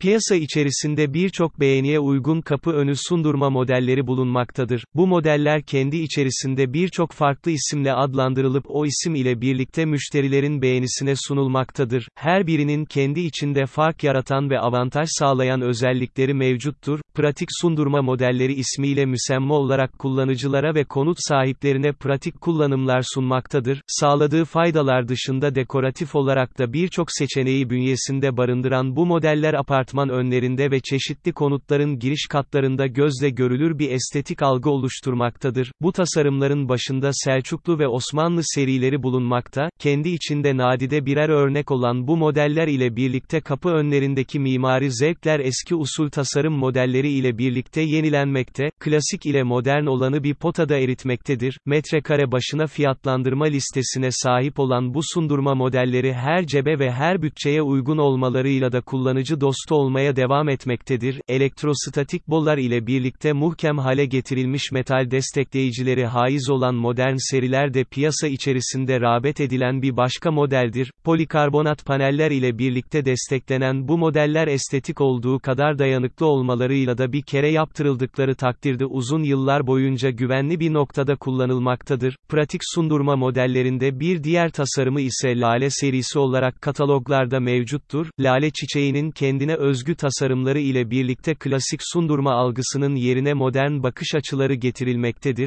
Piyasa içerisinde birçok beğeniye uygun kapı önü sundurma modelleri bulunmaktadır. Bu modeller kendi içerisinde birçok farklı isimle adlandırılıp o isim ile birlikte müşterilerin beğenisine sunulmaktadır. Her birinin kendi içinde fark yaratan ve avantaj sağlayan özellikleri mevcuttur. Pratik sundurma modelleri ismiyle müsemma olarak kullanıcılara ve konut sahiplerine pratik kullanımlar sunmaktadır. Sağladığı faydalar dışında dekoratif olarak da birçok seçeneği bünyesinde barındıran bu modeller apartman önlerinde ve çeşitli konutların giriş katlarında gözle görülür bir estetik algı oluşturmaktadır. Bu tasarımların başında Selçuklu ve Osmanlı serileri bulunmakta, kendi içinde nadide birer örnek olan bu modeller ile birlikte kapı önlerindeki mimari zevkler eski usul tasarım modelleri ile birlikte yenilenmekte, klasik ile modern olanı bir potada eritmektedir. Metrekare başına fiyatlandırma listesine sahip olan bu sundurma modelleri her cebe ve her bütçeye uygun olmalarıyla da kullanıcı dostu olmaya devam etmektedir. Elektrostatik bollar ile birlikte muhkem hale getirilmiş metal destekleyicileri haiz olan modern seriler de piyasa içerisinde rağbet edilen bir başka modeldir. Polikarbonat paneller ile birlikte desteklenen bu modeller estetik olduğu kadar dayanıklı olmalarıyla da bir kere yaptırıldıkları takdirde uzun yıllar boyunca güvenli bir noktada kullanılmaktadır. Pratik sundurma modellerinde bir diğer tasarımı ise Lale serisi olarak kataloglarda mevcuttur. Lale çiçeğinin kendine özgü tasarımları ile birlikte klasik sundurma algısının yerine modern bakış açıları getirilmektedir.